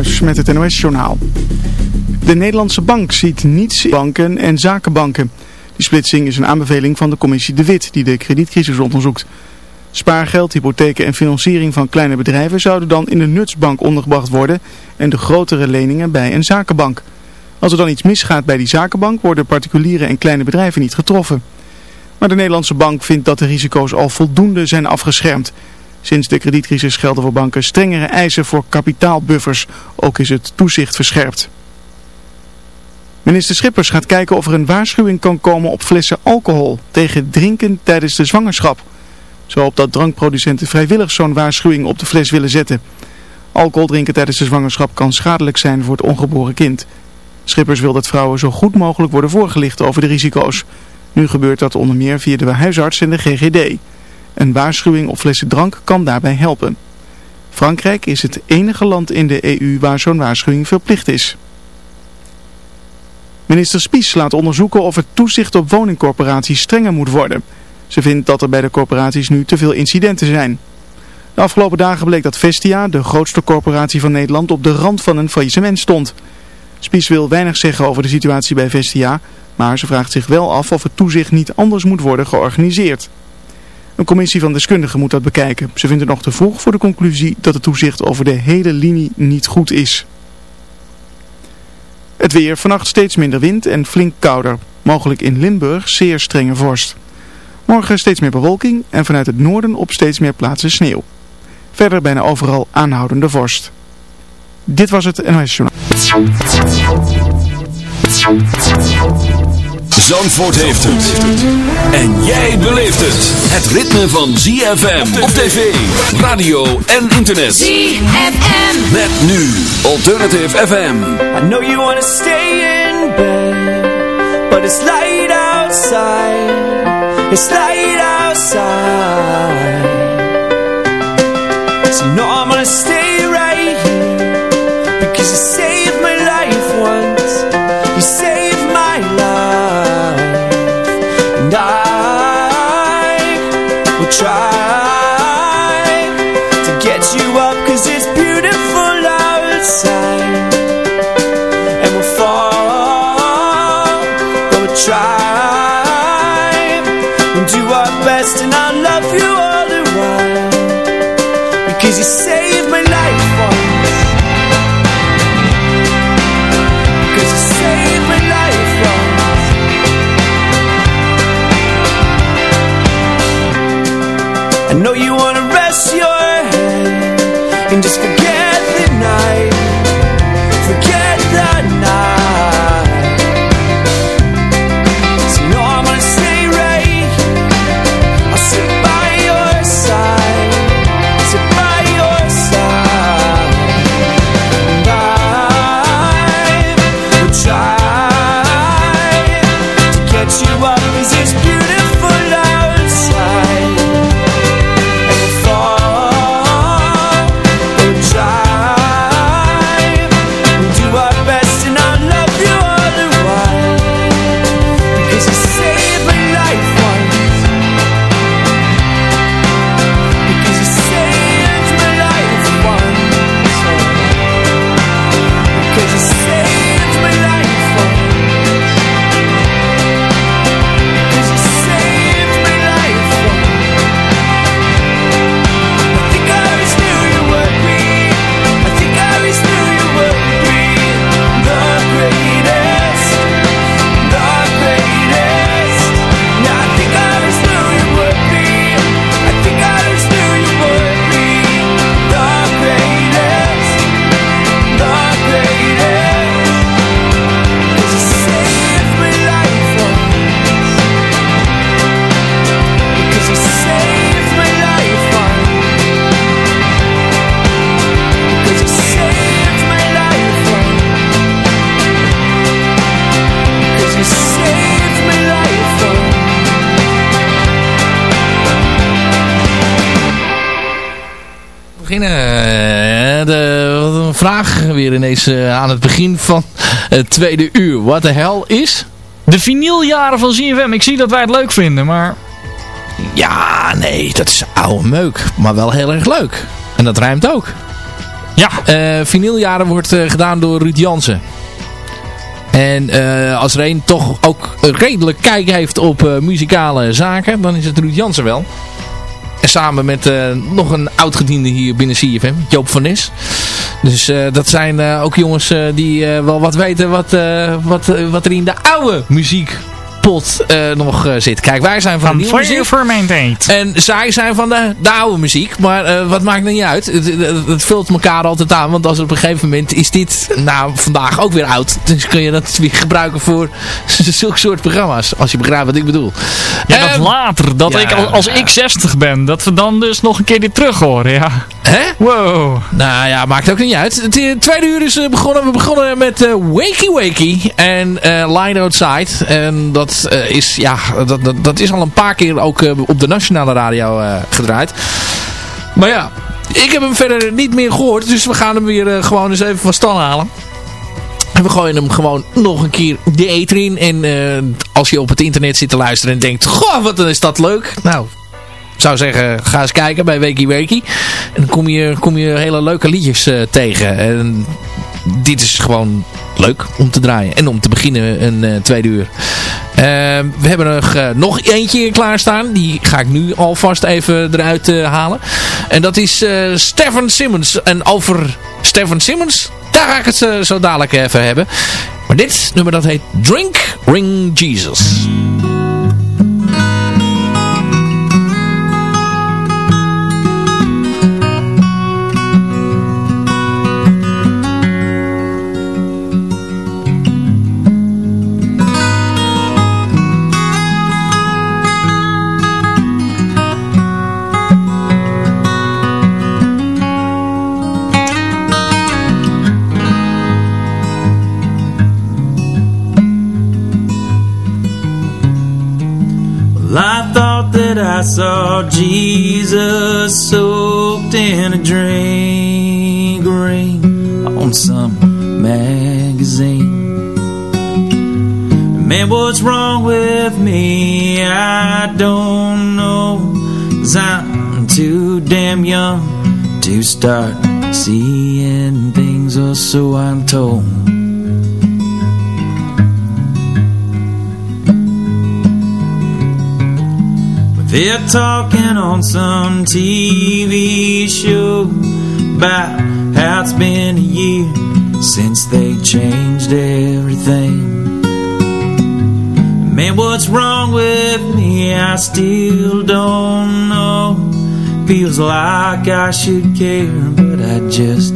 Met het NOS-journaal. De Nederlandse bank ziet niets in banken en zakenbanken. Die splitsing is een aanbeveling van de commissie De Wit die de kredietcrisis onderzoekt. Spaargeld, hypotheken en financiering van kleine bedrijven zouden dan in de nutsbank ondergebracht worden en de grotere leningen bij een zakenbank. Als er dan iets misgaat bij die zakenbank worden particuliere en kleine bedrijven niet getroffen. Maar de Nederlandse bank vindt dat de risico's al voldoende zijn afgeschermd. Sinds de kredietcrisis gelden voor banken strengere eisen voor kapitaalbuffers. Ook is het toezicht verscherpt. Minister Schippers gaat kijken of er een waarschuwing kan komen op flessen alcohol tegen drinken tijdens de zwangerschap. Zo hoopt dat drankproducenten vrijwillig zo'n waarschuwing op de fles willen zetten. Alcohol drinken tijdens de zwangerschap kan schadelijk zijn voor het ongeboren kind. Schippers wil dat vrouwen zo goed mogelijk worden voorgelicht over de risico's. Nu gebeurt dat onder meer via de huisarts en de GGD. Een waarschuwing op flessen drank kan daarbij helpen. Frankrijk is het enige land in de EU waar zo'n waarschuwing verplicht is. Minister Spies laat onderzoeken of het toezicht op woningcorporaties strenger moet worden. Ze vindt dat er bij de corporaties nu te veel incidenten zijn. De afgelopen dagen bleek dat Vestia, de grootste corporatie van Nederland, op de rand van een faillissement stond. Spies wil weinig zeggen over de situatie bij Vestia, maar ze vraagt zich wel af of het toezicht niet anders moet worden georganiseerd. Een commissie van deskundigen moet dat bekijken. Ze vindt het nog te vroeg voor de conclusie dat het toezicht over de hele linie niet goed is. Het weer, vannacht steeds minder wind en flink kouder. Mogelijk in Limburg zeer strenge vorst. Morgen steeds meer bewolking en vanuit het noorden op steeds meer plaatsen sneeuw. Verder bijna overal aanhoudende vorst. Dit was het NOS. Zandvoort heeft het. En jij beleeft het. Het ritme van ZFM op tv, radio en internet. ZFM. Met nu Alternative FM. I know you wanna stay in bed, but it's light outside. It's light outside. Weer ineens eh, aan het begin van het tweede uur. Wat de hel is? De vinyljaren van ZFM. Ik zie dat wij het leuk vinden, maar... Ja, nee, dat is oude meuk. Maar wel heel erg leuk. En dat ruimt ook. Ja. Uh, vinyljaren wordt gedaan door Ruud Jansen. En als er een toch ook redelijk kijk heeft op muzikale zaken, dan is het Ruud Jansen wel. En samen met nog een oud-gediende hier binnen CFM, Joop van Nes. Dus dat zijn ook jongens die wel wat weten wat, wat, wat er in de oude muziek pot uh, nog uh, zit. Kijk, wij zijn van, van de nieuwe muziek. Fermented. En zij zijn van de, de oude muziek. Maar uh, wat maakt dan niet uit? Het, het, het, vult elkaar altijd aan. Want als op een gegeven moment is dit nou vandaag ook weer oud. Dus kun je dat weer gebruiken voor zulke soort programma's. Als je begrijpt wat ik bedoel. Ja, dat ehm, later. Dat ik als ik 60 ben. Dat we dan dus nog een keer dit terug horen. Ja. Hè? Wow. Nou ja, maakt ook niet uit. Het tweede uur is begonnen. We begonnen met Wakey Wakey. En Line Outside. En dat dat uh, is, ja, dat, dat, is al een paar keer ook uh, op de nationale radio uh, gedraaid. Maar ja, ik heb hem verder niet meer gehoord. Dus we gaan hem weer gewoon eens even van stal halen. En we gooien hem gewoon nog een keer de eter in. En als je op het internet zit te luisteren en denkt... Goh, wat is dat leuk. Nou, ik zou zeggen, ga eens kijken bij Wakey Wakey. En dan kom je, kom je hele leuke liedjes tegen. En dit is gewoon leuk om te draaien. En om te beginnen een uh, tweede uur. Uh, we hebben er uh, nog eentje klaarstaan. Die ga ik nu alvast even eruit halen. En dat is Stefan Simmons. En over Stefan Simmons, daar ga ik het zo dadelijk even hebben. Maar dit nummer dat heet Drink Ring Jesus. I saw Jesus soaked in a drink ring on some magazine. Man, what's wrong with me? I don't know. Cause I'm too damn young to start seeing things, or so I'm told. They're talking on some TV show about how it's been a year since they changed everything. Man, what's wrong with me? I still don't know. Feels like I should care, but I just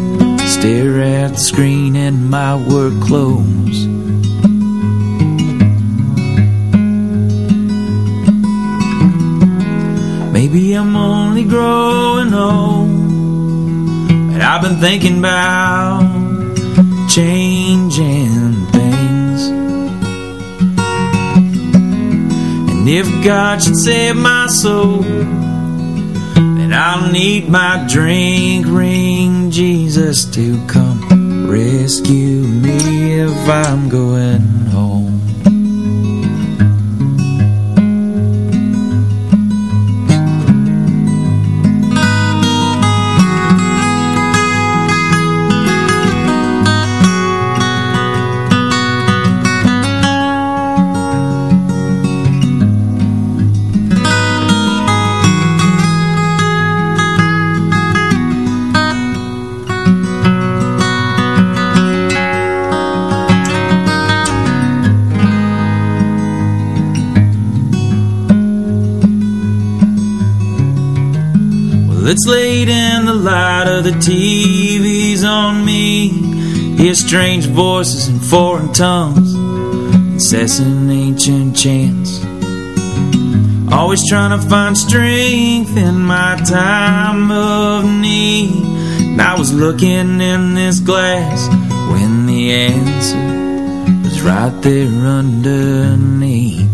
stare at the screen in my work clothes. Only growing old. But I've been thinking about changing things. And if God should save my soul Then I'll need my drink ring Jesus to come rescue me if I'm going It's late in the light of the TV's on me. Hear strange voices in foreign tongues. Incessant ancient chants. Always trying to find strength in my time of need. And I was looking in this glass When the answer was right there underneath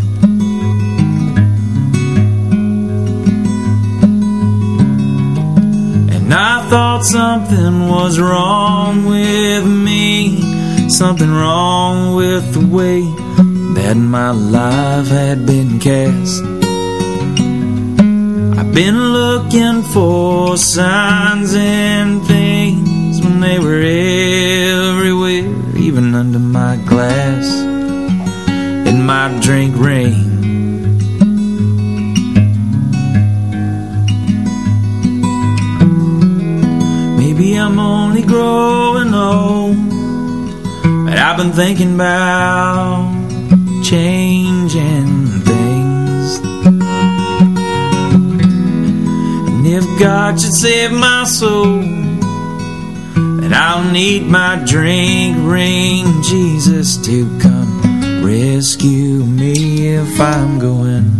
thought something was wrong with me Something wrong with the way that my life had been cast I've been looking for signs and things When they were everywhere, even under my glass. And my drink rain. I'm only growing old, but I've been thinking about changing things. And if God should save my soul, then I'll need my drink ring Jesus to come rescue me if I'm going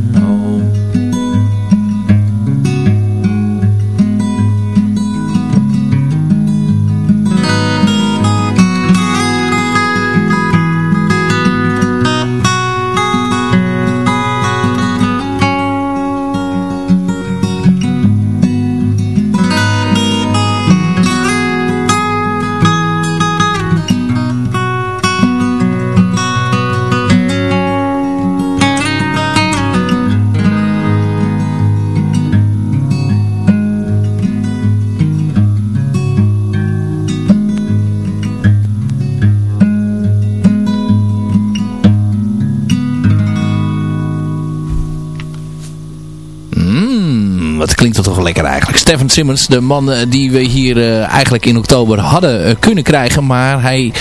toch lekker eigenlijk. Stephen Simmons, de man eh, die we hier eh, eigenlijk in oktober hadden eh, kunnen krijgen. Maar hij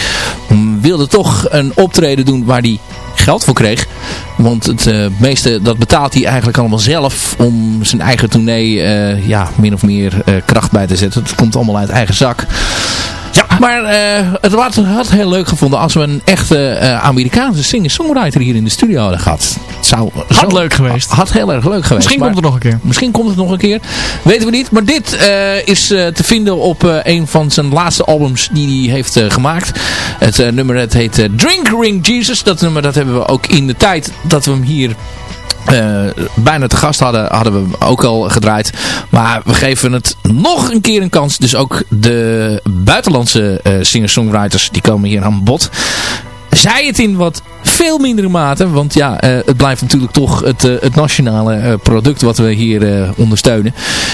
mm, wilde toch een optreden doen waar hij geld voor kreeg. Want het meeste, dat betaalt hij eigenlijk allemaal zelf om zijn eigen tournee ja, min of meer kracht bij te zetten. Het komt allemaal uit eigen zak. Ja, maar eh, het had, had heel leuk gevonden als we een echte eh, Amerikaanse singer-songwriter hier in de studio hadden gehad. Het zou, Had leuk geweest. Had heel erg leuk geweest. Misschien komt het nog een keer. Misschien komt het nog een keer. Weten we niet. Maar dit eh, is te vinden op een van zijn laatste albums die hij heeft gemaakt. Het nummer het heet Drink Ring Jesus. Dat nummer dat hebben we ook in de tijd dat we hem hier eh, bijna te gast hadden, hadden we ook al gedraaid. Maar we geven het nog een keer een kans. Dus ook de buitenlandse eh, singer-songwriters die komen hier aan bod. Zij het in wat veel mindere mate. Want ja, eh, het blijft natuurlijk toch het, het nationale product wat we hier ondersteunen.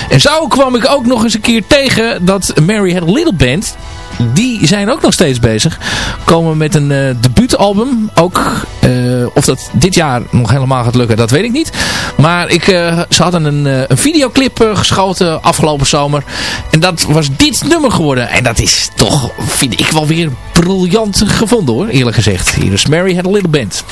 En zo kwam ik ook nog eens een keer tegen dat Mary Had Little Band... Die zijn ook nog steeds bezig. Komen met een eh, debuutalbum. Ook eh, of dat dit jaar nog helemaal gaat lukken, dat weet ik niet. Maar ik, eh, ze hadden een, een videoclip geschoten afgelopen zomer. En dat was dit nummer geworden. En dat is toch, vind ik wel weer briljant gevonden hoor, eerlijk gezegd. Hier is Mary Had a Little Band.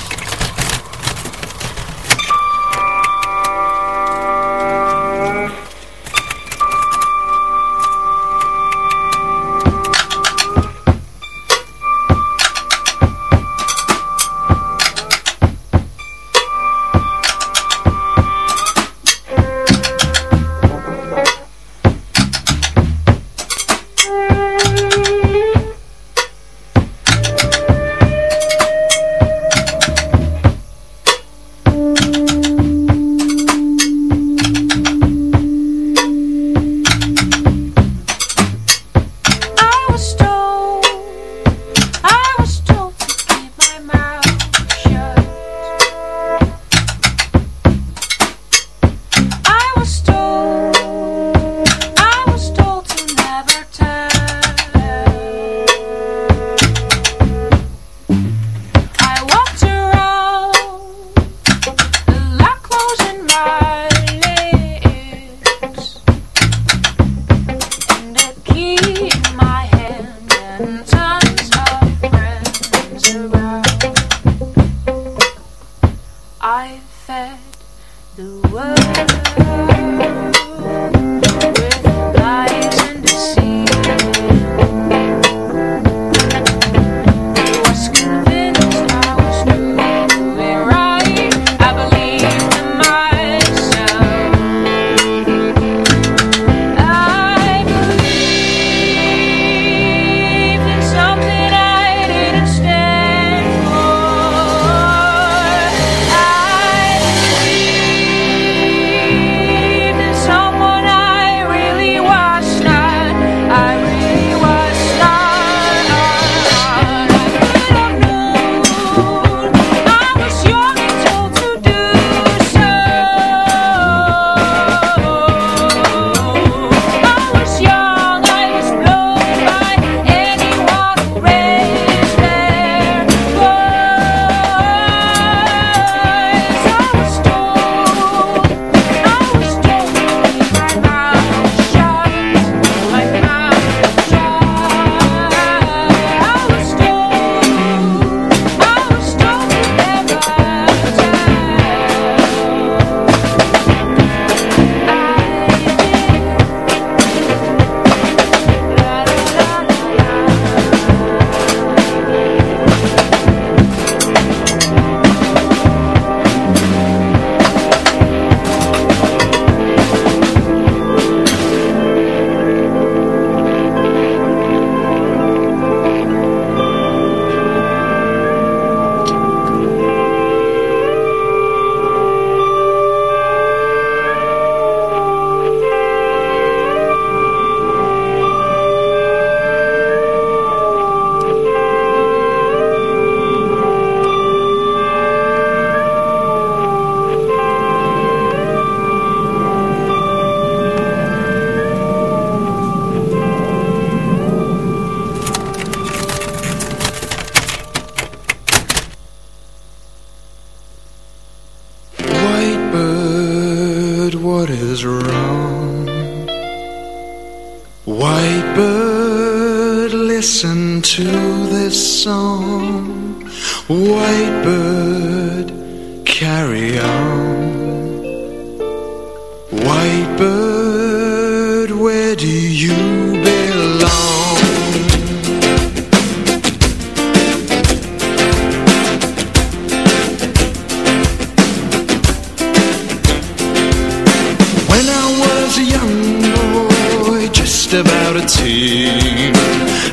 About a team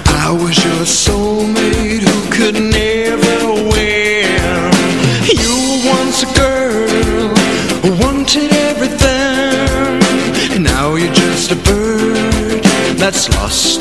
I was your soulmate who could never win. You were once a girl who wanted everything. And now you're just a bird that's lost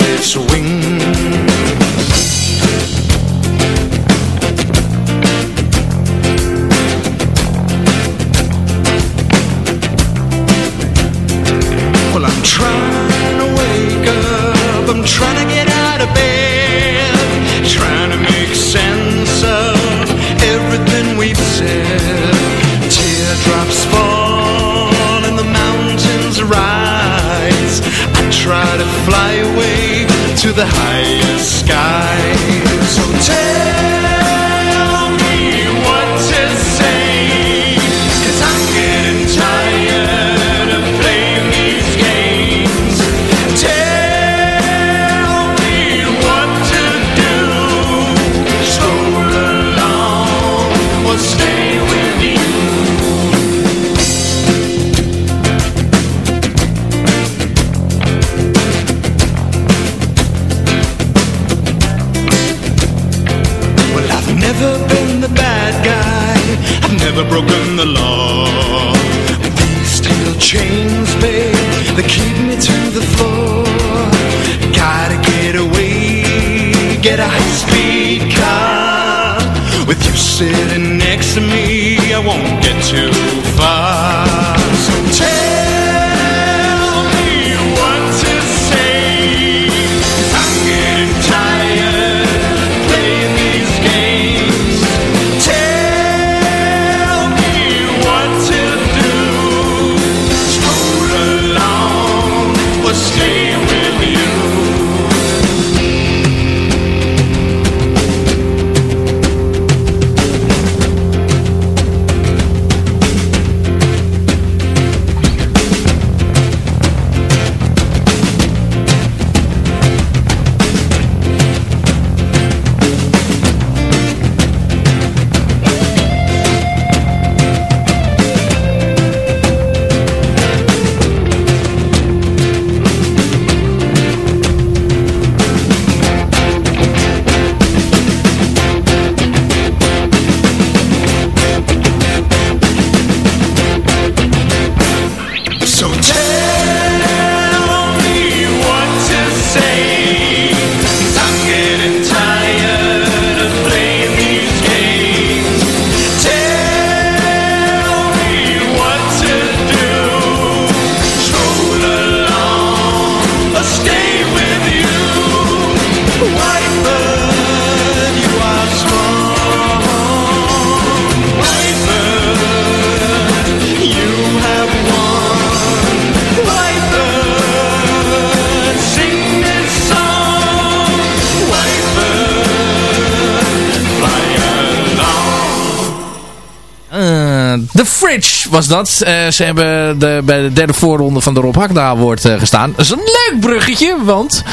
was dat. Eh, ze hebben de, bij de derde voorronde van de Rob Hakda Award eh, gestaan. Dat is een leuk bruggetje, want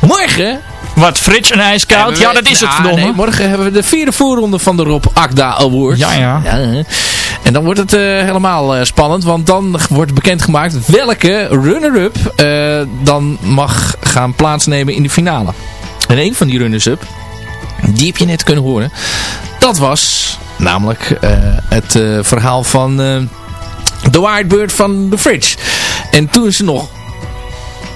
morgen... Wat frits en ijskoud? Ja, dat is het verdomme. nee, morgen hebben we de vierde voorronde van de Rob Akda Award. Ja, ja. En dan wordt het eh, helemaal spannend, want dan wordt bekendgemaakt welke runner-up dan mag gaan plaatsnemen in de finale. En een van die runners-up, die heb je net kunnen horen, dat was namelijk eh, het eh, verhaal van eh The White Bird van The Fridge. En toen ze nog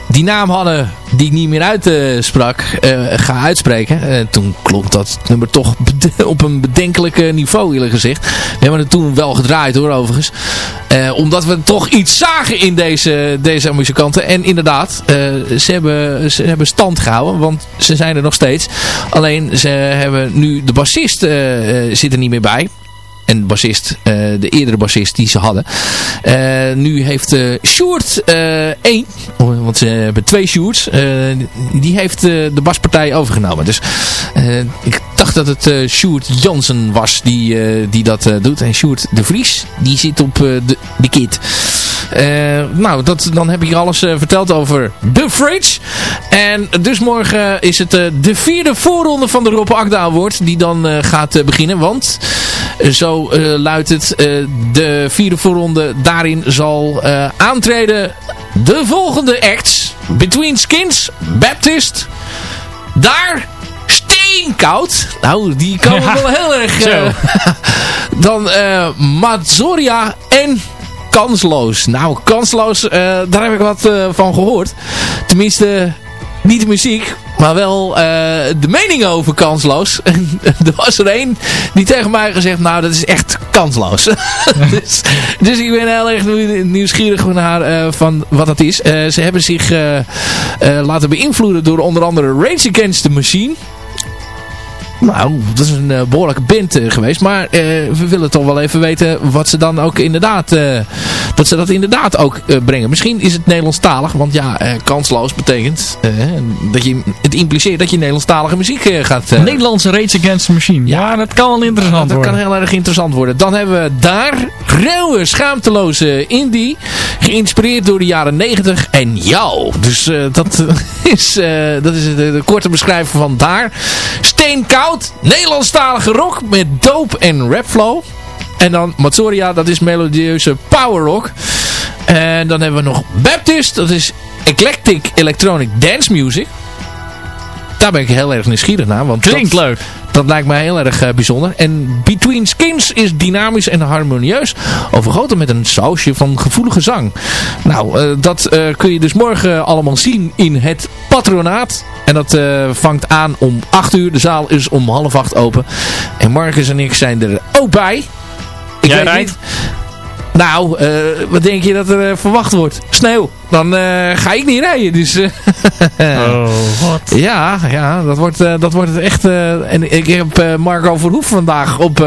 die naam hadden die ik niet meer uitsprak, eh ga uitspreken. Eh, toen klonk dat nummer toch op een bedenkelijk niveau eerlijk gezegd. We hebben het toen wel gedraaid hoor overigens. Eh, omdat we toch iets zagen in deze, deze muzikanten. En inderdaad, ze, hebben, ze hebben stand gehouden, want ze zijn er nog steeds. Alleen ze hebben nu de bassist zit er niet meer bij. En bassist, de eerdere bassist die ze hadden. nu heeft Sjoerd één, want ze hebben twee Sjoerds, die heeft de baspartij overgenomen. Dus ik dacht dat het uh, Sjoerd Jansen was die, die dat doet. En Sjoerd de Vries, die zit op de, de kit. Nou, dat, dan heb ik alles verteld over The Fridge. En dus morgen is het de vierde voorronde van de Rob Akda Award die dan gaat beginnen. Want zo luidt het, de vierde voorronde daarin zal aantreden de volgende acts. Between Skins, Baptist, daar steenkoud. Nou, die komen wel heel erg... Uh, dan uh, Mazzoria en kansloos. Nou, kansloos, uh, daar heb ik wat van gehoord. Tenminste, niet de muziek, maar wel de mening over kansloos. er was er één die tegen mij gezegd, nou dat is echt kansloos. dus, dus, ik ben heel erg nieuwsgierig naar van wat dat is. ze hebben zich laten beïnvloeden door onder andere Rage Against the Machine. Nou, dat is een uh, behoorlijke band uh, geweest. Maar uh, we willen toch wel even weten wat ze dan ook inderdaad... dat ze dat inderdaad ook brengen. Misschien is het Nederlandstalig. Want ja, kansloos betekent... dat je, het impliceert dat je Nederlandstalige muziek gaat... Nederlandse Rage Against the Machine. Ja, dat kan wel interessant dat worden. Dat kan heel erg interessant worden. Dan hebben we daar ruwe, schaamteloze indie. Geïnspireerd door de jaren 90 en jou. Dus dat is, dat is de, de korte beschrijving van daar. Steenkoud Nederlandstalige rock met dope en rapflow. En dan Matsoria, dat is melodieuze power rock. En dan hebben we nog Baptist, dat is eclectic electronic dance music. Daar ben ik heel erg nieuwsgierig naar. Want Klinkt dat, leuk. Dat lijkt mij heel erg uh, bijzonder. En Between Skins is dynamisch en harmonieus. Overgoten met een sausje van gevoelige zang. Nou, uh, dat uh, kun je dus morgen allemaal zien in het patronaat. En dat vangt aan om 8 uur. De zaal is om half 8 open. En Marcus en ik zijn er ook bij. Ik Jij weet rijdt? niet. Nou, uh, wat denk je dat er uh, verwacht wordt? Sneeuw. Dan uh, ga ik niet rijden. Dus, oh, wat? Ja, ja dat, wordt, dat wordt het echt. en ik heb Marco Verhoef vandaag op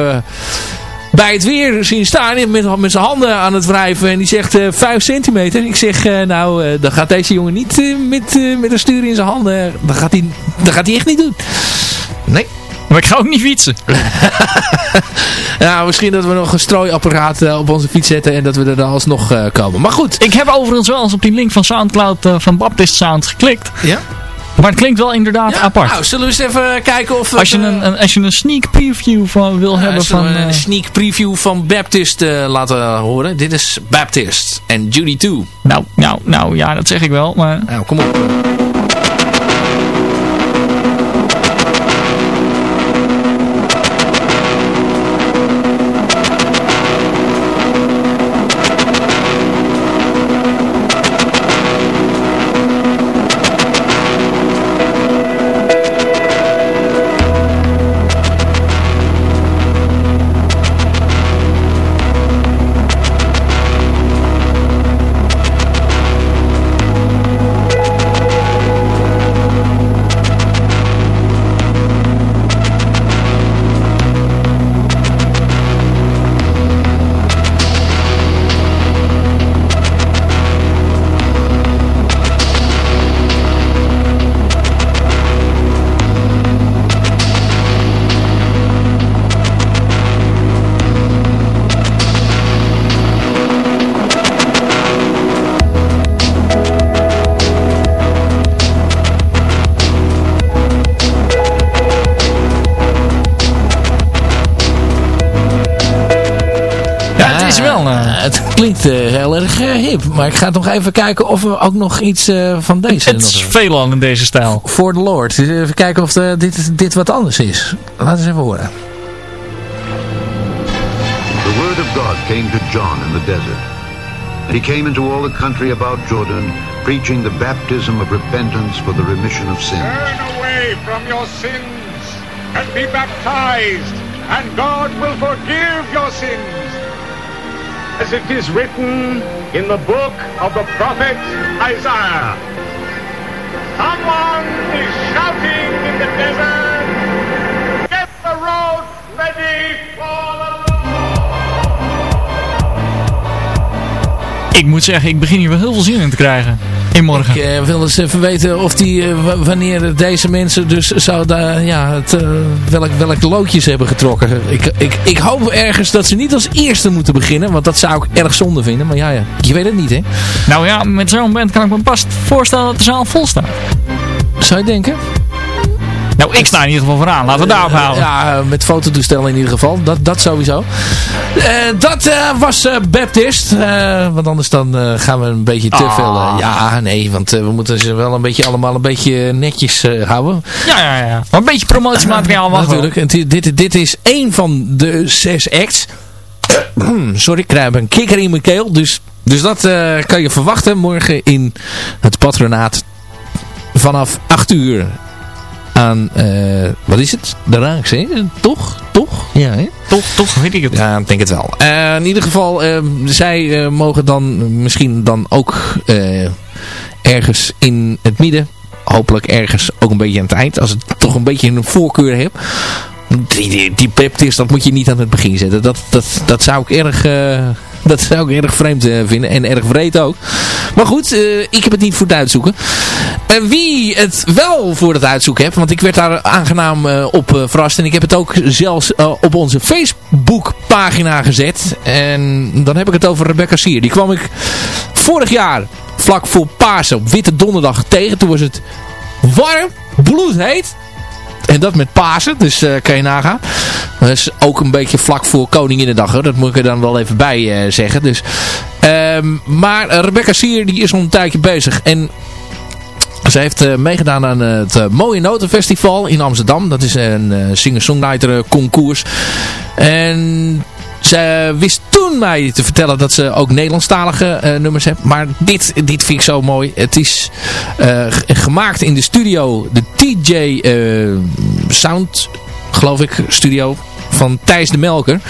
bij het weer zien staan met, met zijn handen aan het wrijven. En die zegt uh, 5 centimeter. Ik zeg, uh, nou, uh, dan gaat deze jongen niet uh, met, met een stuur in zijn handen. Dat gaat hij, dat gaat hij echt niet doen. Nee. Maar ik ga ook niet fietsen. ja, misschien dat we nog een strooiapparaat uh, op onze fiets zetten en dat we er dan alsnog uh, komen. Maar goed. Ik heb overigens wel eens op die link van Soundcloud uh, van Baptist Sound geklikt. Ja? Maar het klinkt wel inderdaad ja? apart. Nou, zullen we eens even kijken of... Als je, een, een, als je een sneak preview van wil ja, hebben van... een sneak preview van Baptist laten horen. Dit is Baptist en Judy 2. Nou, nou, nou, ja, dat zeg ik wel, maar... Nou, kom op. Maar ik ga nog even kijken of we ook nog iets uh, van deze... Het is veelal in deze stijl. For the Lord. Dus even kijken of de, dit, dit wat anders is. Laten we eens even horen. The word of God came to John in the desert. And he came into all the country about Jordan, preaching the baptism of repentance for the remission of sins. Turn away from your sins and be baptized, and God will forgive your sins. As it is written in the book of the prophet Isaiah. Someone is shouting in the desert, get the road ready for the Lord. Ik moet zeggen, ik begin hier wel heel veel zin in te krijgen. In morgen. Ik uh, wil eens even weten of die, uh, wanneer deze mensen dus zouden, ja, het, uh, welk, welk loodjes hebben getrokken. Ik, ik, ik hoop ergens dat ze niet als eerste moeten beginnen, want dat zou ik erg zonde vinden. Maar ja, ja je weet het niet, hè? Nou ja, met zo'n band kan ik me pas voorstellen dat de zaal vol staat. Zou je denken? Nou, ik sta in ieder geval vooraan. Laten we daarop houden. Ja, met fototoestellen in ieder geval. Dat, dat sowieso. Uh, dat uh, was Baptist. want anders dan gaan we een beetje te Ah. veel... ja, nee, want we moeten ze wel een beetje allemaal een beetje netjes houden. Ja, ja, ja. Maar een beetje promotiemateriaal mag Natuurlijk. En dit, dit is één van de zes acts. Sorry, ik krijg een kikker in mijn keel. Dus, dus dat kan je verwachten morgen in het patronaat vanaf 8 uur aan, uh, wat is het? De Raaks, hè? Toch? Toch? Ja, hè? Toch, toch, weet ik het. Ja, ik denk het wel. Uh, in ieder geval, uh, zij mogen dan misschien dan ook ergens in het midden, hopelijk ergens ook een beetje aan het eind, als het toch een beetje een voorkeur heeft. Die, die, die peptist, dat moet je niet aan het begin zetten. Dat, dat, dat zou ik erg... Dat zou ik erg vreemd uh, vinden. En erg vreed ook. Maar goed, uh, ik heb het niet voor het uitzoeken. En wie het wel voor het uitzoeken heeft. Want ik werd daar aangenaam uh, op verrast. En ik heb het ook zelfs op onze Facebook pagina gezet. En dan heb ik het over Rebecca Sier. Die kwam ik vorig jaar vlak voor Pasen op Witte Donderdag tegen. Toen was het warm, bloedheet. En dat met Pasen, dus uh, kan je nagaan. Dat is ook een beetje vlak voor Koninginnedag, hoor. dat moet ik er dan wel even bij uh, zeggen. Dus, um, maar uh, Rebecca Sier die is al een tijdje bezig. En ze heeft meegedaan aan het Mooie Notenfestival in Amsterdam. Dat is een singer-songwriter concours. En ze wist toen mij te vertellen dat ze ook Nederlandstalige uh, nummers heeft. Maar dit, dit vind ik zo mooi. Het is uh, gemaakt in de studio. De TJ uh, Sound, geloof ik, studio van Thijs de Melker.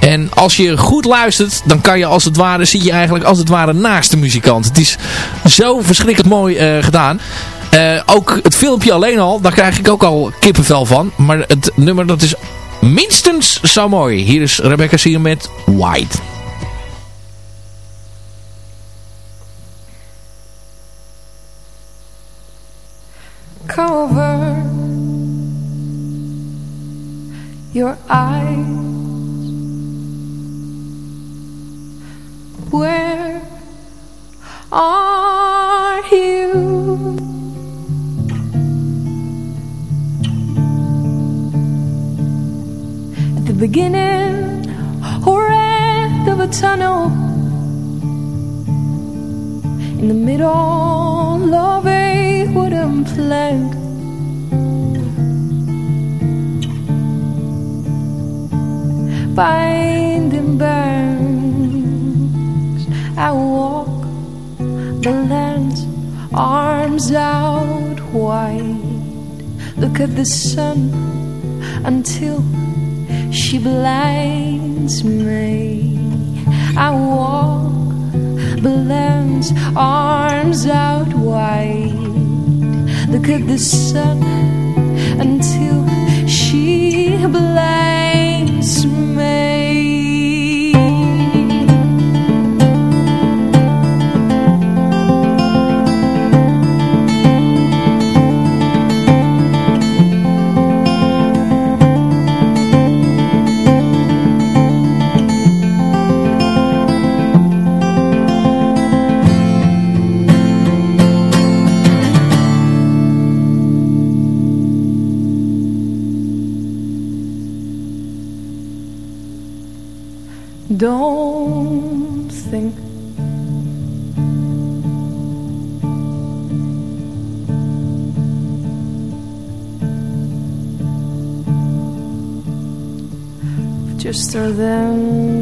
En als je goed luistert, dan kan je als het ware, zit je eigenlijk als het ware naast de muzikant. Het is zo verschrikkelijk mooi gedaan. Ook het filmpje alleen al, daar krijg ik ook al kippenvel van. Maar het nummer dat is minstens zo mooi. Hier is Rebecca Sier met White. Cover your eyes. Where are you? Beginning or end of a tunnel. In the middle of a wooden plank. Binding banks I walk the land arms out wide. Look at the sun until she blinds me. I walk land's arms out wide. Look at the sun until she blinds answer them.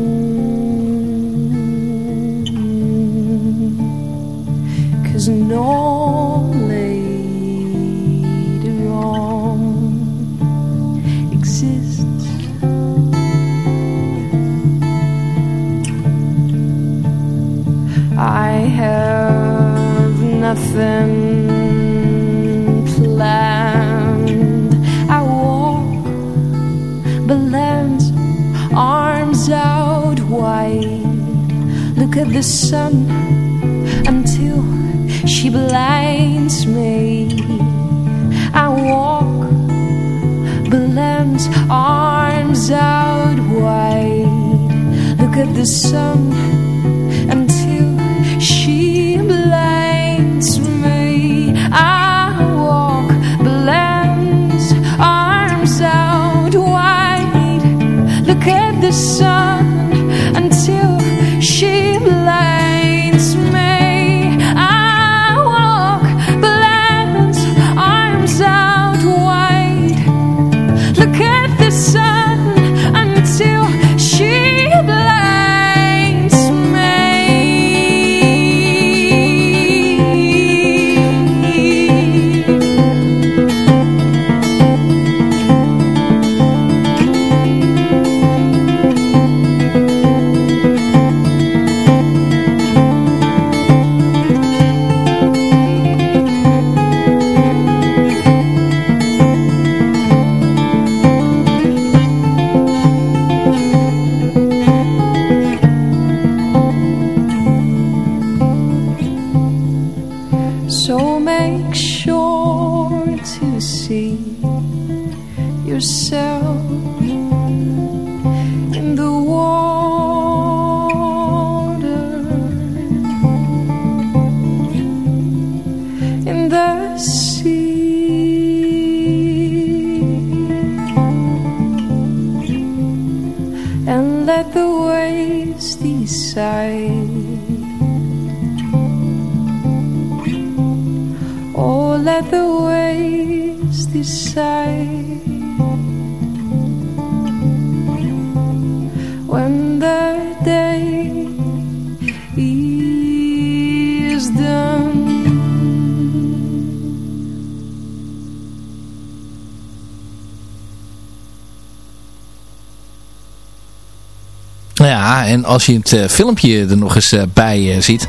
Als je het eh, filmpje er nog eens eh, bij eh, ziet,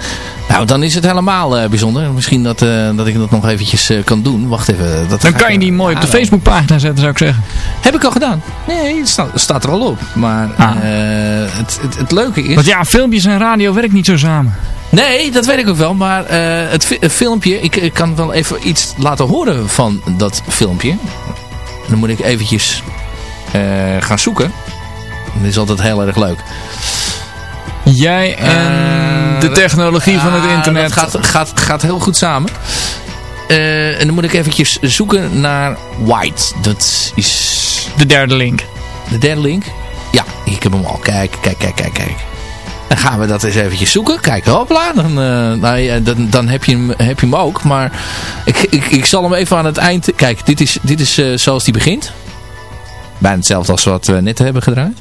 nou dan is het helemaal bijzonder. Misschien dat, dat ik dat nog eventjes kan doen. Wacht even. Dat Dan kan je die mooi op de. Facebookpagina zetten, zou ik zeggen. Heb ik al gedaan. Nee, het staat, staat er al op. Maar Ah. het, het, het leuke is... Want ja, filmpjes en radio werkt niet zo samen. Nee, dat weet ik ook wel. Maar het, fi- het filmpje, ik, ik kan wel even iets laten horen van dat filmpje. Dan moet ik eventjes gaan zoeken. Dat is altijd heel erg leuk. Jij en Eh, de technologie van het ah, internet. Dat gaat, gaat, gaat heel goed samen. Eh, en dan moet ik eventjes zoeken naar White. Dat is De derde link. de derde link. Ja, ik heb hem al. Kijk, kijk, kijk, kijk, kijk. Dan gaan we dat eens eventjes zoeken. Kijk, hopla. Dan, eh, nou ja, dan, dan heb, je hem, heb je hem ook. Maar ik, ik, ik zal hem even aan het eind... Kijk, dit is, dit is eh, zoals die begint. Bijna hetzelfde als wat we net hebben gedraaid.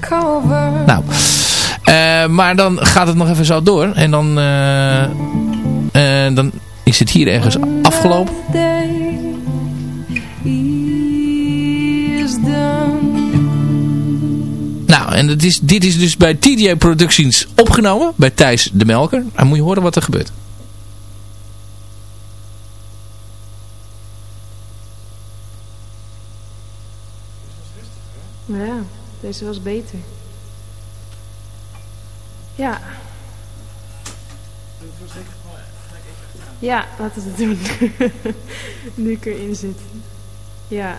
Cover. Nou, maar dan gaat het nog even zo door. En dan, eh, eh, dan is het hier ergens afgelopen. Nou, en het is, dit is dus bij TDA Productions opgenomen. Bij Thijs de Melker. En moet je horen wat er gebeurt. Ja, deze was beter. Ja. Ja, laten we het doen. nu ik erin zit. Ja.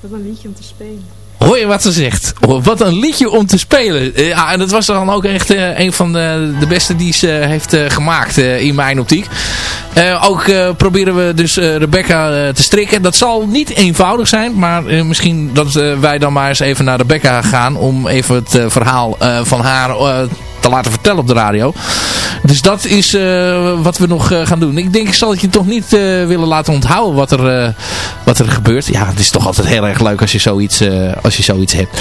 Wat een liedje om te spelen. Hoor je wat ze zegt? Wat een liedje om te spelen. Eh, Ja, en dat was dan ook echt eh, een van de, de beste die ze heeft eh, gemaakt eh, in mijn optiek. Eh, ook eh, proberen we dus eh, Rebecca eh, te strikken. Dat zal niet eenvoudig zijn, maar eh, misschien dat eh, wij dan maar eens even naar Rebecca gaan om even het eh, verhaal eh, van haar eh, te laten vertellen op de radio. Dus dat is eh, wat we nog eh, gaan doen. Ik denk, ik zal het je toch niet eh, willen laten onthouden wat er, wat er gebeurt. Ja, het is toch altijd heel erg leuk als je zoiets, als je zoiets hebt.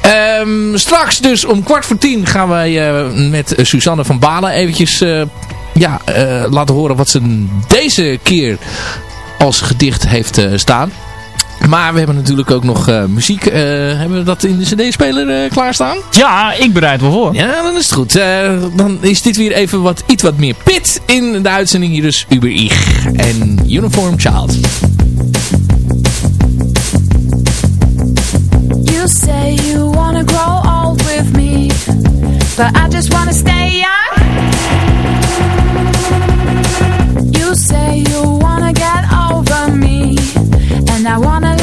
Ehm, straks dus om kwart voor tien gaan wij met Suzanne van Balen eventjes ja, laten horen wat ze deze keer als gedicht heeft staan. Maar we hebben natuurlijk ook nog eh, muziek. Eh, hebben we dat in de cd-speler eh, klaarstaan? Ja, ik bereid wel voor. Ja, dan is het goed. Eh, dan is dit weer even wat, iets wat meer pit in de uitzending hier dus Uber Ich en Uniform Child. You say you wanna grow old with me. but I just wanna stay young. You say you wanna get over me, and I wanna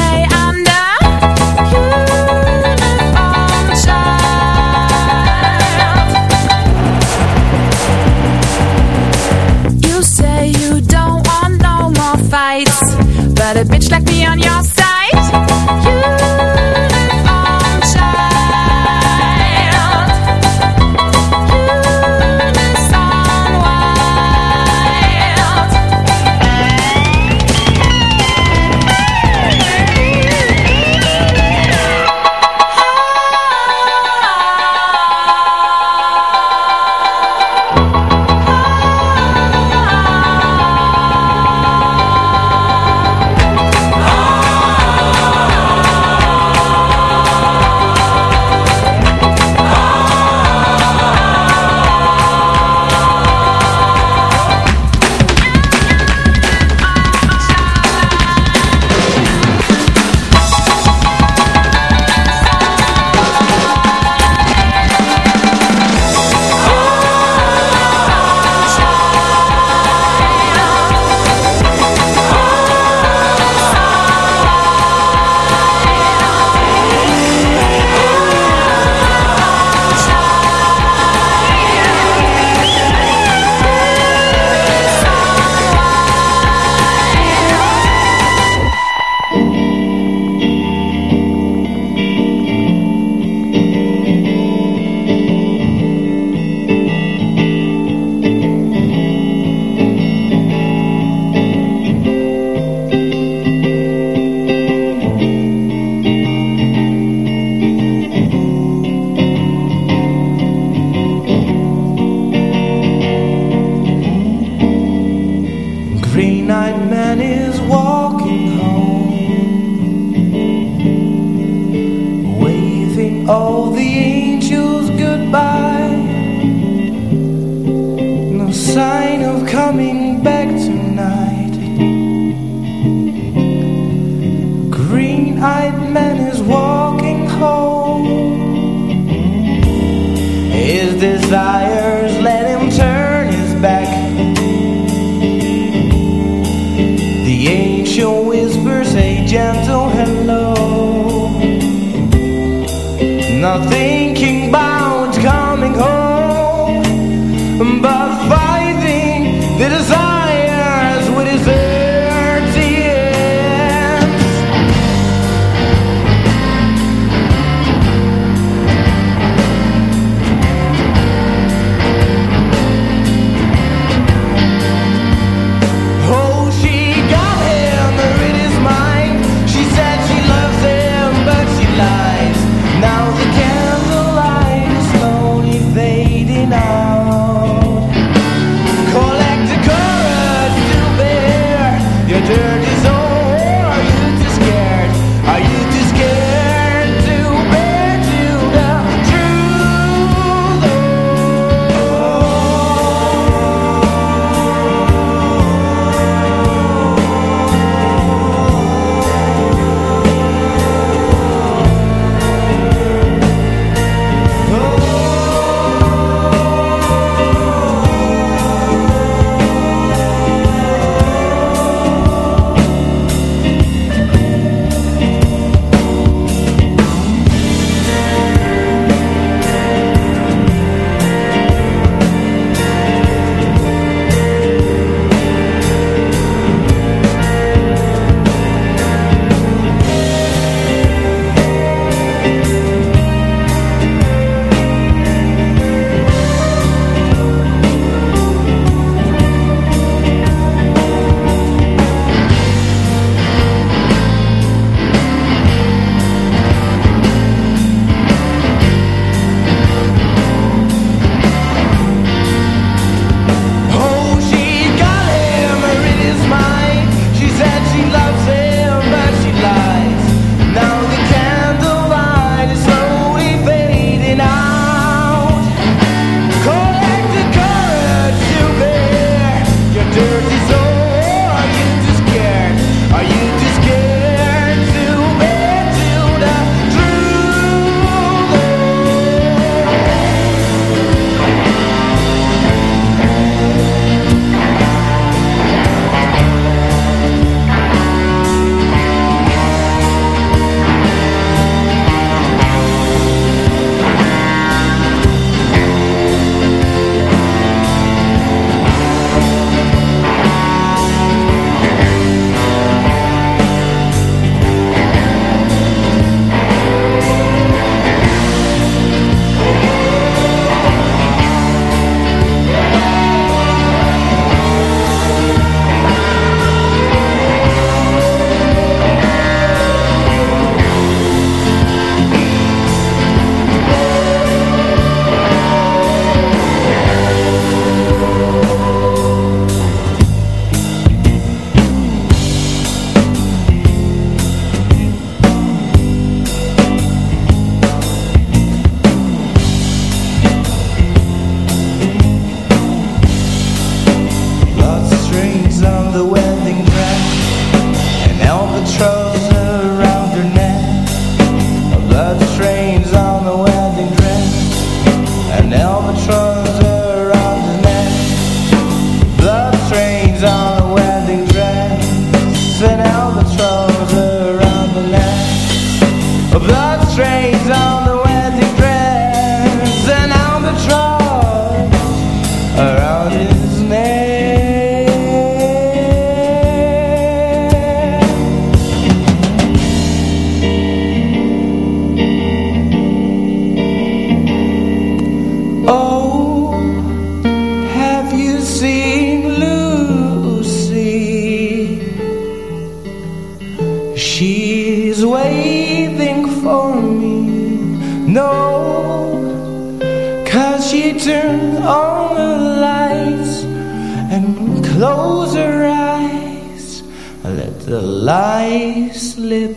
the light slip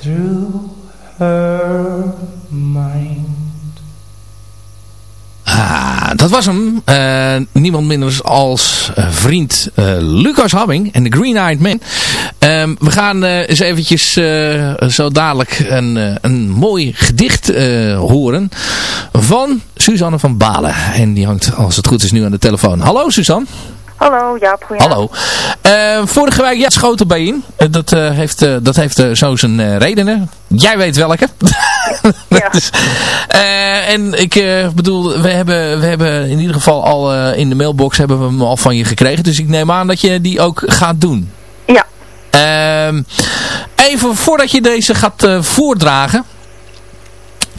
through her mind. Ah, dat was hem. Eh, niemand minder als eh, vriend eh, Lucas Hamming en de Green Eyed Man. Ehm, we gaan eens eventjes zo dadelijk een, een mooi gedicht horen van Suzanne van Balen. En die hangt als het goed is nu aan de telefoon. Hallo Suzanne. Hallo, Jaap. Hallo. Eh, vorige week, ja, schoten bij in. Eh, dat, eh, heeft, eh, dat heeft zo zijn redenen. Jij weet welke. Ja. Dus, en ik bedoel, we hebben, we hebben in ieder geval al in de mailbox hebben we hem al van je gekregen. Dus ik neem aan dat je die ook gaat doen. Ja. Ehm, even voordat je deze gaat voordragen.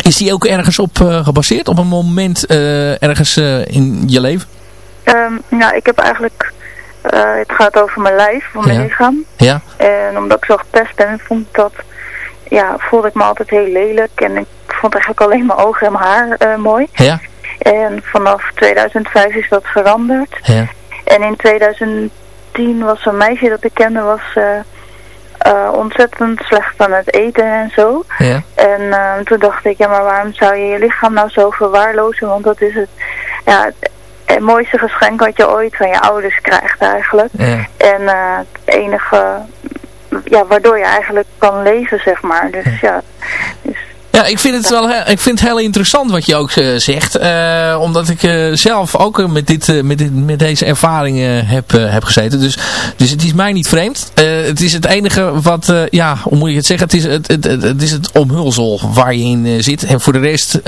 Is die ook ergens op gebaseerd? Op een moment ergens in je leven? Ehm, nou, ik heb eigenlijk... eh, het gaat over mijn lijf, van mijn Ja. lichaam. Ja? En omdat ik zo gepest ben, vond ik dat... Ja, voelde ik me altijd heel lelijk. En ik vond eigenlijk alleen mijn ogen en mijn haar eh, mooi. Ja? En vanaf 2005 is dat veranderd. Ja. En in 2010 was een meisje dat ik kende, was eh, ontzettend slecht aan het eten en zo. Ja. En eh, toen dacht ik, ja, maar waarom zou je je lichaam nou zo verwaarlozen? Want dat is het, ja, het, mooiste geschenk wat je ooit van je ouders krijgt eigenlijk. Ja. En eh, het enige, ja, waardoor je eigenlijk kan leven, zeg maar. Dus ja, Ja, ik vind het wel ik vind het heel interessant wat je ook eh, zegt. Eh, omdat ik zelf ook met, dit, met, dit, met deze ervaringen heb, heb gezeten. Dus, dus het is mij niet vreemd. Het is het enige wat, ja, hoe moet je het zeggen? Het is het, het, het, het is het omhulsel waar je in zit. En voor de rest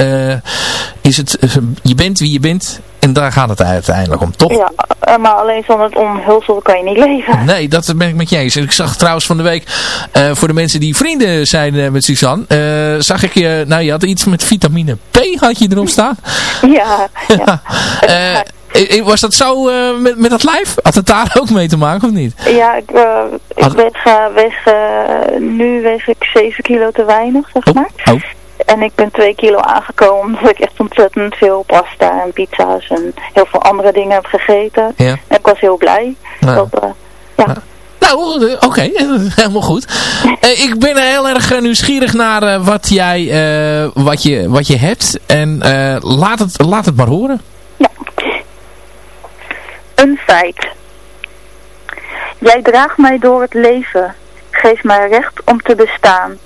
is het, je bent wie je bent. En daar gaat het uiteindelijk om, toch? ja eh, maar alleen zonder het omhulsel kan je niet leven. Nee, dat ben ik met je eens. Ik zag trouwens van de week, eh, voor de mensen die vrienden zijn eh, met Suzanne, eh, zag ik je, nou je had iets met vitamine P had je erop staan. Ja, ja. Was dat zo met, met dat lijf? Had het daar ook mee te maken of niet? Ja, ik, eh, ik Had- weeg, weeg nu weeg ik 7 kilo te weinig, zeg maar. Oh. En ik ben 2 kilo aangekomen omdat ik echt ontzettend veel pasta en pizza's en heel veel andere dingen heb gegeten. Ja. En ik was heel blij. Ja. Dat, eh, ja. Nou, eh, oké, helemaal goed. Eh, ik ben heel erg nieuwsgierig naar wat jij, wat je, wat je hebt. En laat, het, laat het maar horen. Een feit. Jij draagt mij door het leven, geeft mij recht om te bestaan.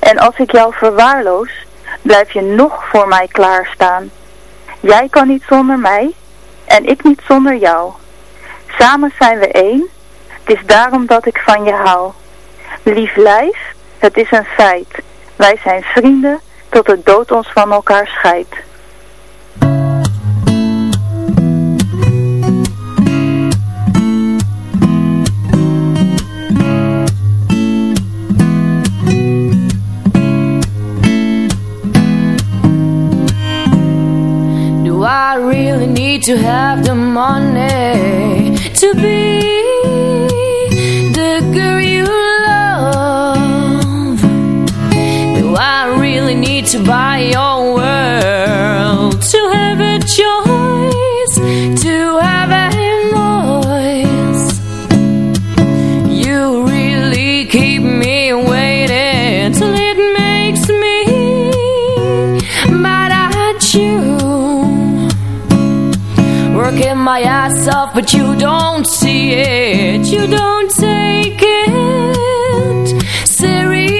En als ik jou verwaarloos, blijf je nog voor mij klaarstaan. Jij kan niet zonder mij en ik niet zonder jou. Samen zijn we één, het is daarom dat ik van je hou. Lief lijf, het is een feit. Wij zijn vrienden tot de dood ons van elkaar scheidt. I really need to have the money to be the girl you love? Do I really need to buy your world you don't take it serious.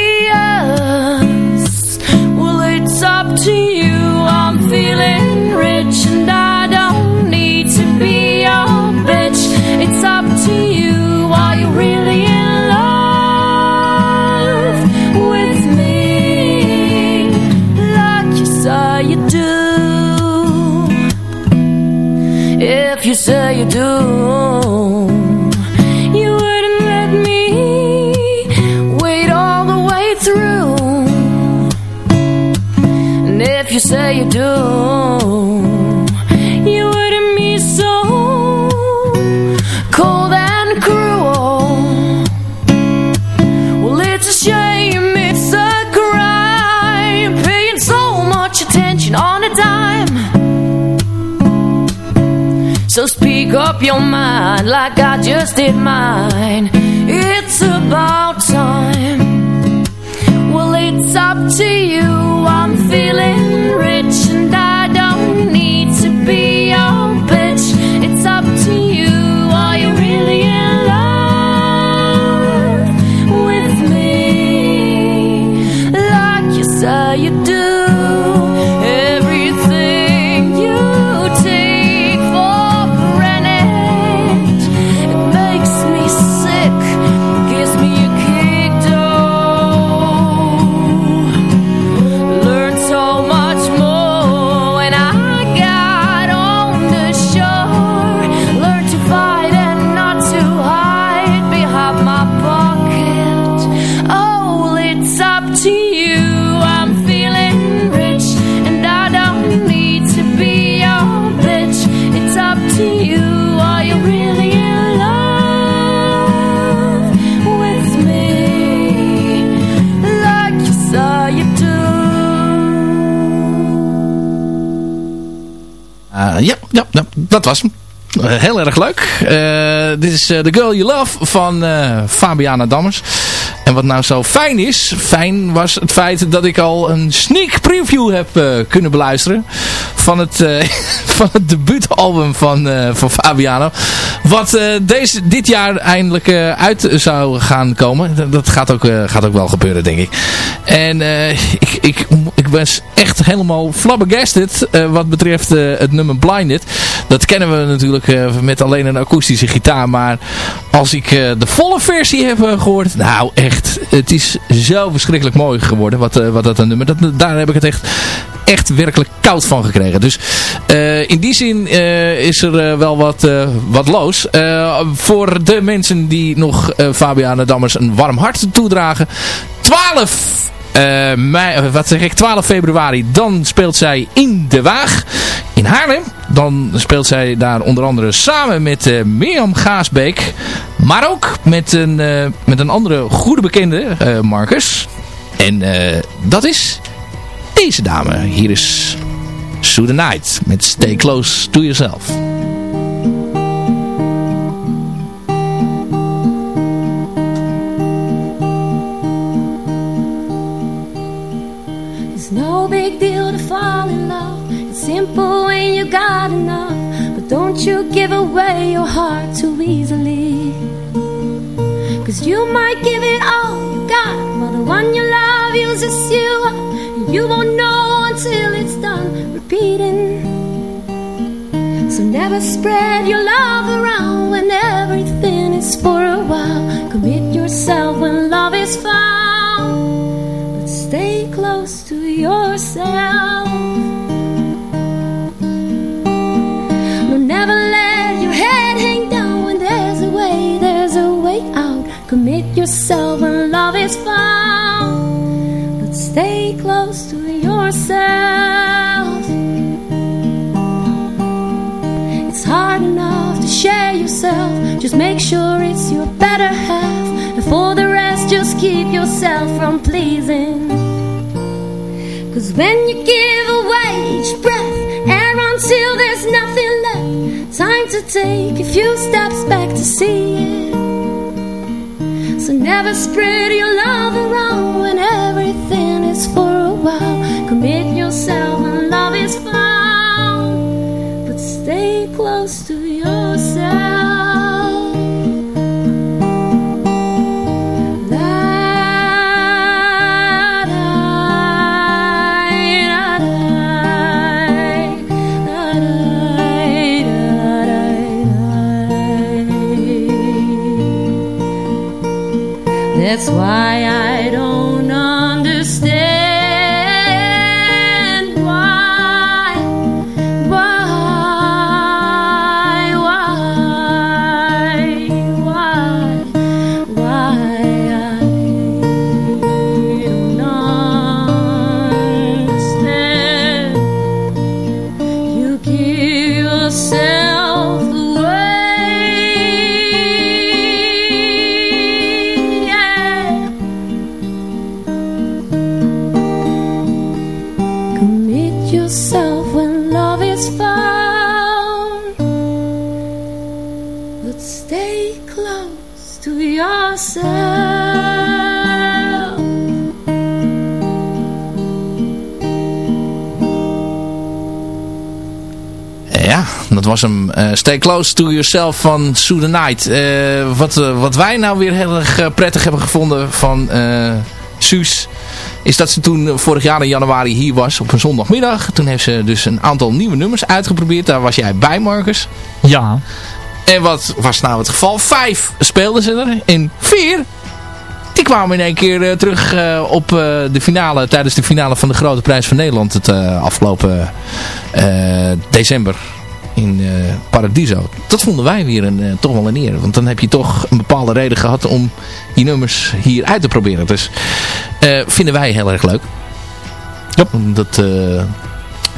Well, it's up to you. I'm feeling rich and I don't need to be your bitch. It's up to you. Are you really in love with me? Like you say you do. If you say you do. Say you do, you wouldn't be so cold and cruel. Well, it's a shame, it's a crime, paying so much attention on a dime. So speak up your mind like I just did mine. It's about time. Well, it's up to you. You say you do. Eh, heel erg leuk. Eh, dit is eh, The Girl You Love van Fabiana Dammers. En wat nou zo fijn is, fijn was het feit dat ik al een sneak preview heb kunnen beluisteren. Van het, eh, van het debuutalbum van, eh, van Fabiana. Wat deze, dit jaar eindelijk uit zou gaan komen. Dat, gaat, ook, gaat ook wel gebeuren, denk ik. En ik, ik, ik was echt helemaal flabbergasted wat betreft het nummer Blinded. Dat kennen we natuurlijk eh, met alleen een akoestische gitaar. Maar als ik eh, de volle versie heb eh, gehoord, nou echt, het is zo verschrikkelijk mooi geworden wat, wat dat een nummer. Daar heb ik het echt echt werkelijk koud van gekregen. Dus in die zin is er wel wat, wat. Eh, voor de mensen die nog Fabiana Dammers een warm hart toedragen. 12 eh, mei, wat zeg ik, 12 februari, dan speelt zij in De Waag in Haarlem. Dan speelt zij daar onder andere samen met eh, Mirjam Gaasbeek. Maar ook met een, eh, met een andere goede bekende, eh, Marcus. En dat is deze dame. Hier is Sue the Night met Stay Close to Yourself. Simple when you got enough. But don't you give away your heart too easily. Cause you might give it all you got. While the one you love uses you up. And you won't know until it's done repeating. So never spread your love around when everything is for a while. Commit yourself when love is found. But stay close to yourself. Commit yourself when love is found. But stay close to yourself. It's hard enough to share yourself. Just make sure it's your better half. And for the rest, just keep yourself from pleasing. Cause when you give away each breath, air until there's nothing left, time to take a few steps back to see it. So never spread your love around when everything is for a while. Commit yourself and love is found, That's why Stay Close to Yourself van Sue the Night. Eh, wat, eh, wat wij nou weer heel erg eh, prettig hebben gevonden van eh Suus... is dat ze toen vorig jaar in januari hier was op een zondagmiddag. Toen heeft ze dus een aantal nieuwe nummers uitgeprobeerd. Daar was jij bij, Marcus. Ja. En wat was nou het geval? Vijf speelden ze er. En vier, die kwamen in één keer eh, terug eh, op eh, de finale. Tijdens de finale van de Grote Prijs van Nederland. Het eh, afgelopen eh, december in eh, Paradiso. Dat vonden wij weer een, eh, toch wel een eer. Want dan heb je toch een bepaalde reden gehad om die nummers hier uit te proberen. Dus eh, vinden wij heel erg leuk. Ja. Dat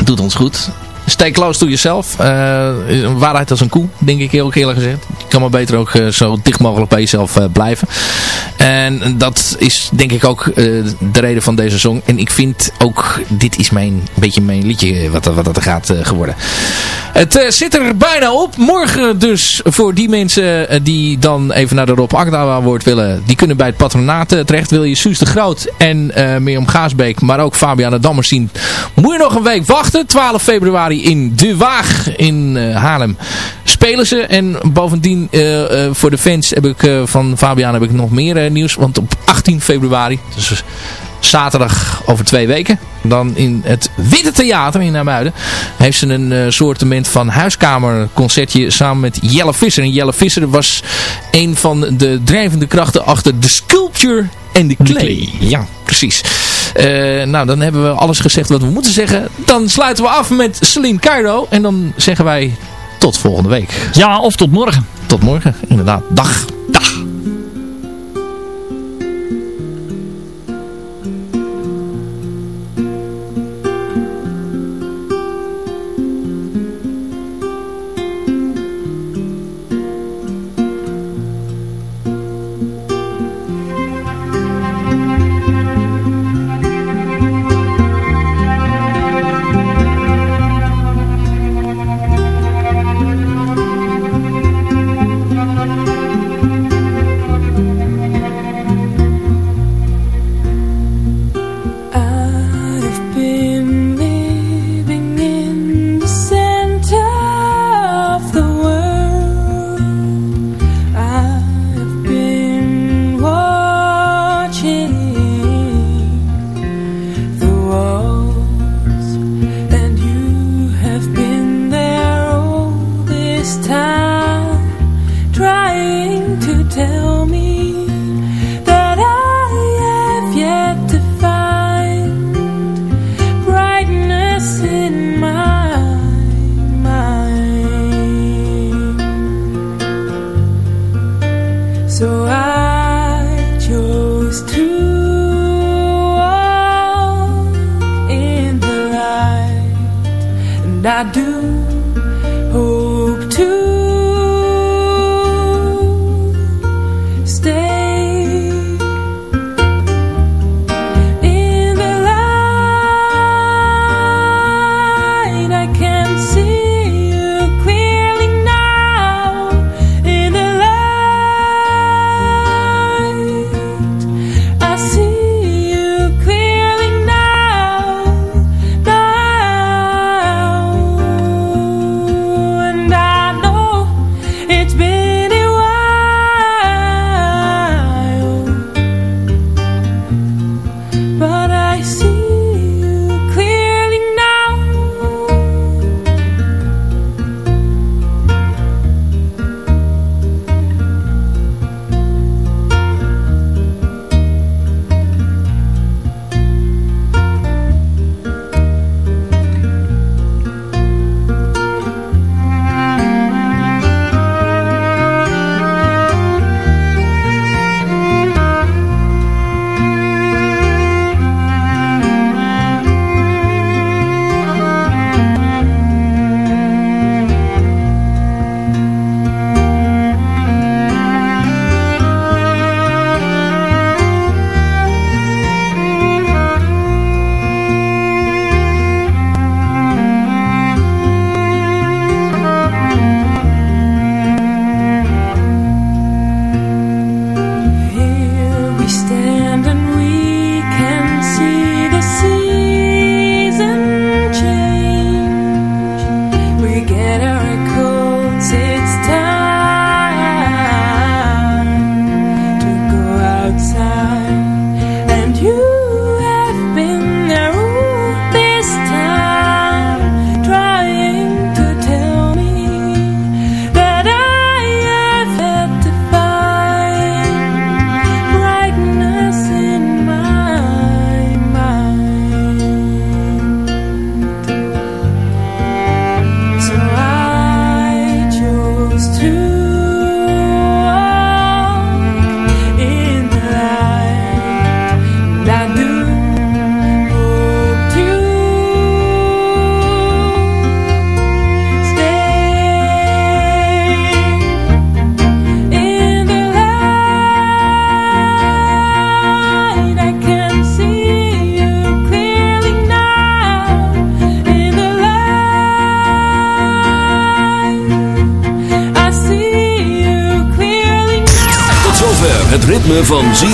doet ons goed. Stay close to yourself. Een waarheid als een koe, denk ik heel eerlijk gezegd. Kan maar beter ook eh, zo dicht mogelijk bij jezelf eh, blijven. En dat is denk ik ook eh, de reden van deze song. En ik vind ook, dit is mijn, beetje mijn liedje wat, wat dat er gaat geworden. Het zit er bijna op. Morgen dus voor die mensen die dan even naar de Rob Akda Award willen. Die kunnen bij het patronaat terecht. Wil je Suus de Groot en Mirjam Gaasbeek, maar ook Fabiana Dammers zien. Moet je nog een week wachten. 12 februari in De Waag in Haarlem spelen ze. En bovendien eh, eh, voor de fans heb ik eh, van Fabiana heb ik nog meer nieuws. Want op 18 februari, dus zaterdag over twee weken, dan in het Witte Theater in Namuiden, heeft ze een uh, soortement van huiskamerconcertje samen met Jelle Visser. En Jelle Visser was een van de drijvende krachten achter The Sculpture en The Clay. Ja, precies. Uh, nou, dan hebben we alles gezegd wat we moeten zeggen. Dan sluiten we af met Celine Cairo. En dan zeggen wij tot volgende week. Ja, of tot morgen. Tot morgen, inderdaad. Dag. Dag.